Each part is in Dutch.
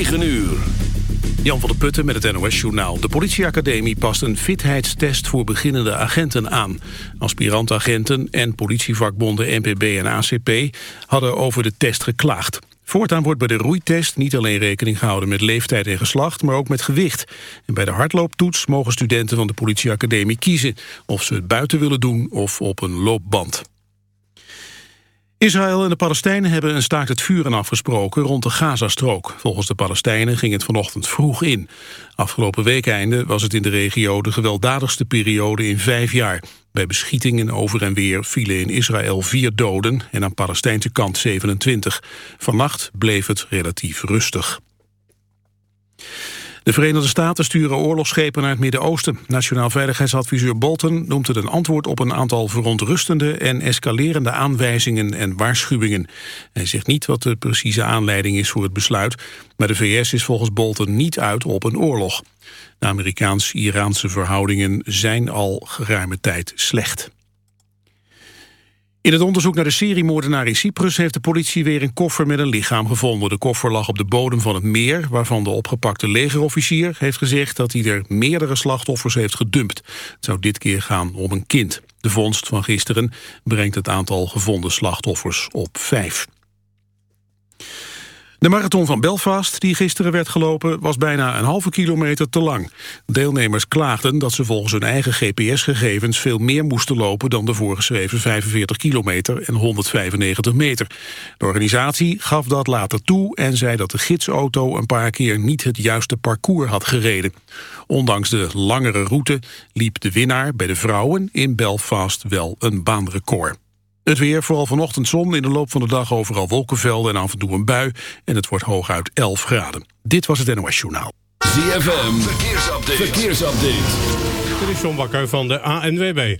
9 uur. Jan van der Putten met het NOS-journaal. De politieacademie past een fitheidstest voor beginnende agenten aan. Aspirantagenten en politievakbonden NPB en ACP hadden over de test geklaagd. Voortaan wordt bij de roeitest niet alleen rekening gehouden met leeftijd en geslacht, maar ook met gewicht. En bij de hardlooptoets mogen studenten van de politieacademie kiezen of ze het buiten willen doen of op een loopband. Israël en de Palestijnen hebben een staakt het vuren afgesproken rond de Gazastrook. Volgens de Palestijnen ging het vanochtend vroeg in. Afgelopen weekeinde was het in de regio de gewelddadigste periode in vijf jaar. Bij beschietingen over en weer vielen in Israël vier doden en aan Palestijnse kant 27. Vannacht bleef het relatief rustig. De Verenigde Staten sturen oorlogsschepen naar het Midden-Oosten. Nationaal Veiligheidsadviseur Bolton noemt het een antwoord op een aantal verontrustende en escalerende aanwijzingen en waarschuwingen. Hij zegt niet wat de precieze aanleiding is voor het besluit, maar de VS is volgens Bolton niet uit op een oorlog. De Amerikaans-Iraanse verhoudingen zijn al geruime tijd slecht. In het onderzoek naar de seriemoordenaar in Cyprus heeft de politie weer een koffer met een lichaam gevonden. De koffer lag op de bodem van het meer, waarvan de opgepakte legerofficier heeft gezegd dat hij er meerdere slachtoffers heeft gedumpt. Het zou dit keer gaan om een kind. De vondst van gisteren brengt het aantal gevonden slachtoffers op vijf. De marathon van Belfast, die gisteren werd gelopen, was bijna een halve kilometer te lang. Deelnemers klaagden dat ze volgens hun eigen GPS-gegevens veel meer moesten lopen dan de voorgeschreven 45 kilometer en 195 meter. De organisatie gaf dat later toe en zei dat de gidsauto een paar keer niet het juiste parcours had gereden. Ondanks de langere route liep de winnaar bij de vrouwen in Belfast wel een baanrecord. Het weer, vooral vanochtend zon, in de loop van de dag overal wolkenvelden en af en toe een bui. En het wordt hooguit 11 graden. Dit was het NOS Journaal. ZFM, verkeersupdate. verkeersupdate. Dit is John Bakker van de ANWB.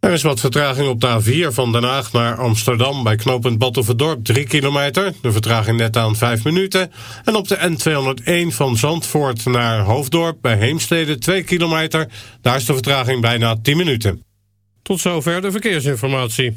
Er is wat vertraging op de A4 van Den Haag naar Amsterdam... bij knooppunt Battenverdorp 3 kilometer. De vertraging net aan 5 minuten. En op de N201 van Zandvoort naar Hoofddorp bij Heemstede 2 kilometer. Daar is de vertraging bijna 10 minuten. Tot zover de verkeersinformatie.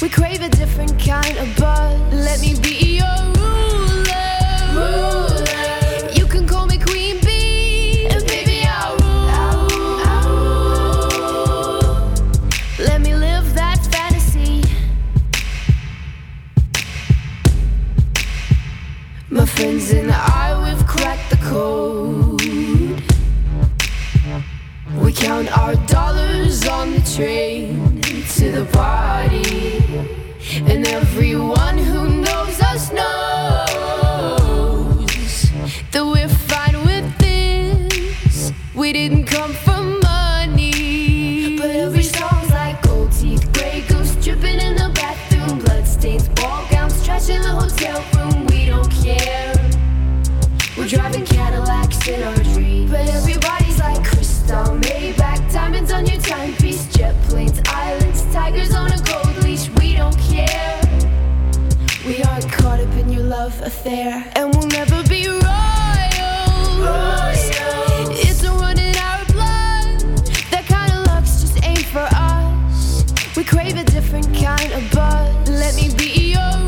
We crave a different kind of buzz. Let me be your. everyone. there, and we'll never be royals. royals. It's running our blood. That kind of luck's just ain't for us. We crave a different kind of buzz. Let me be your.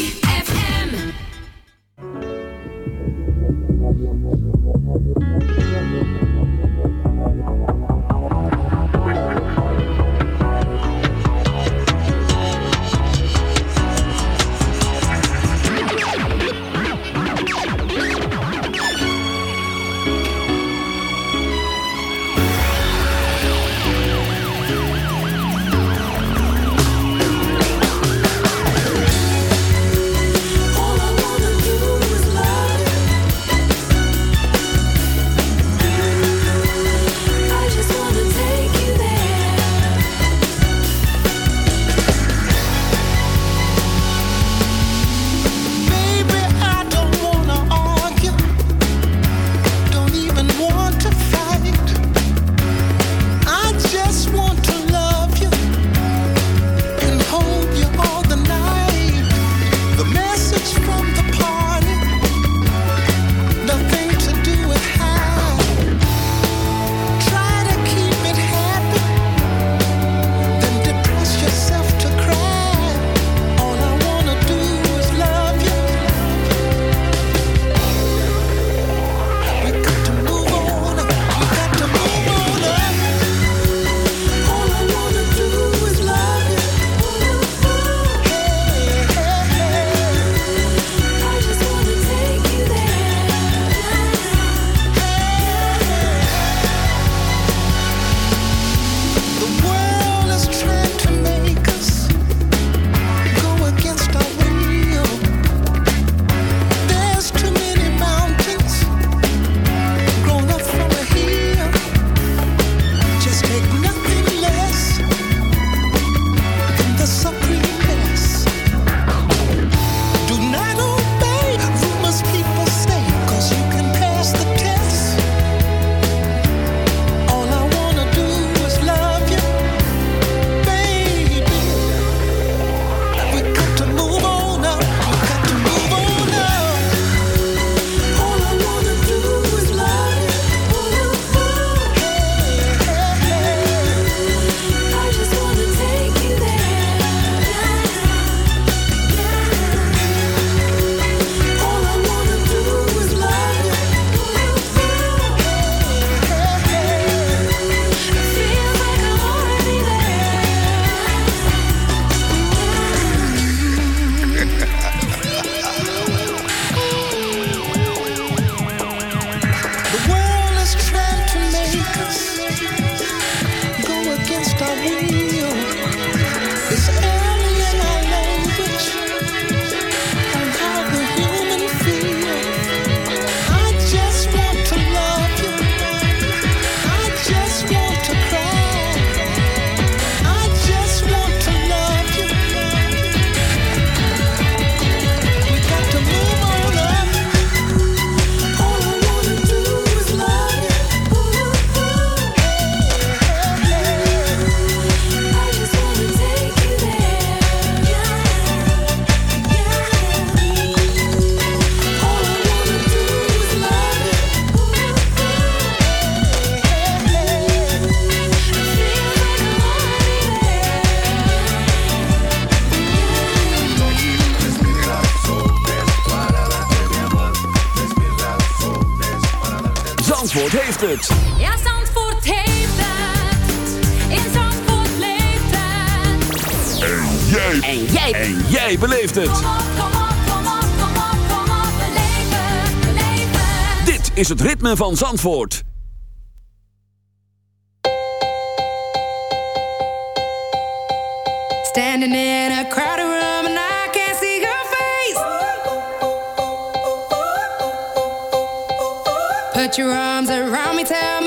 Dit is het ritme van Zandvoort. Standing in a crowded room and I can't see your face. Put your arms around me, tell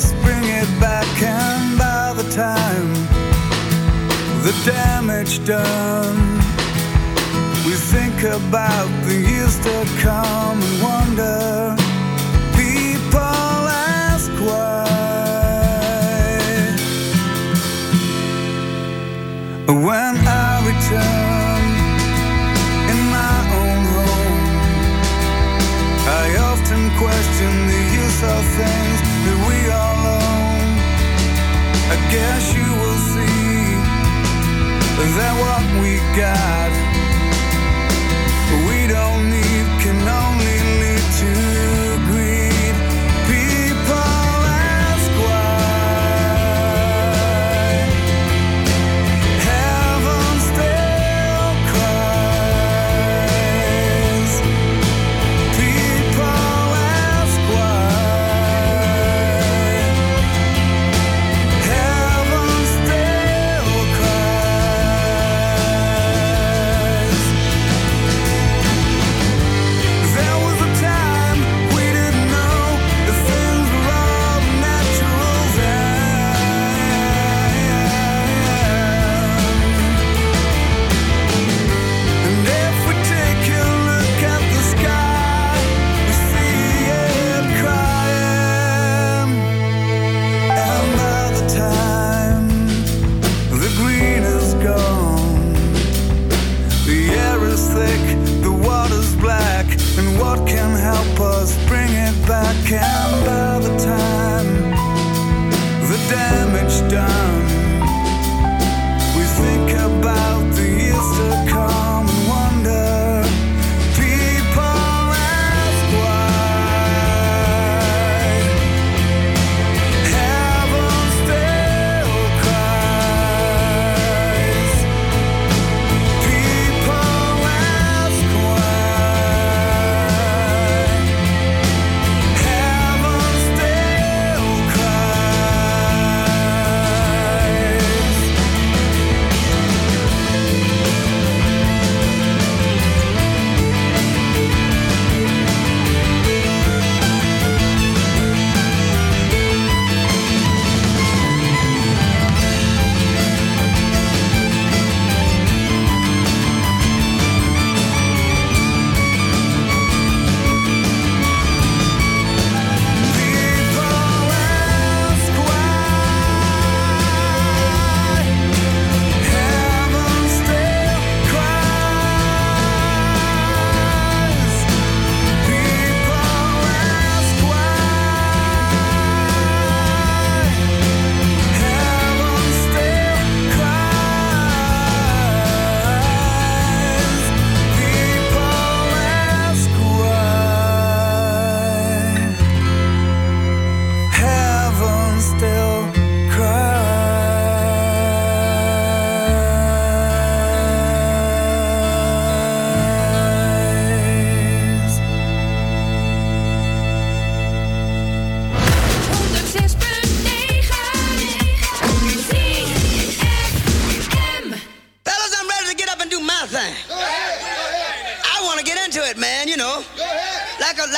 just bring it back, and by the time the damage done, we think about the years to come and wonder. People ask why. When I return in my own home, I often question the use of things. I guess you will see that what we got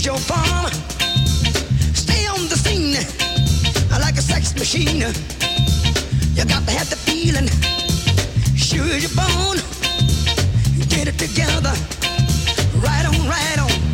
lose your form. Stay on the scene like a sex machine. You got to have the feeling, sure as you're born. Get it together, right on, right on.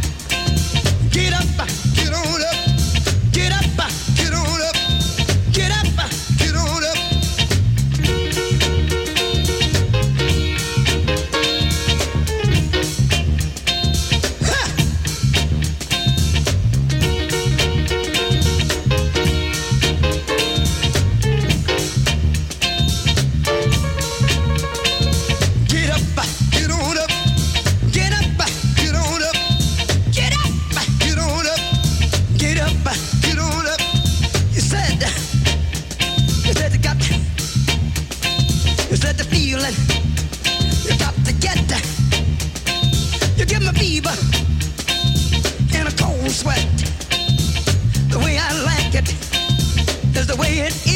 being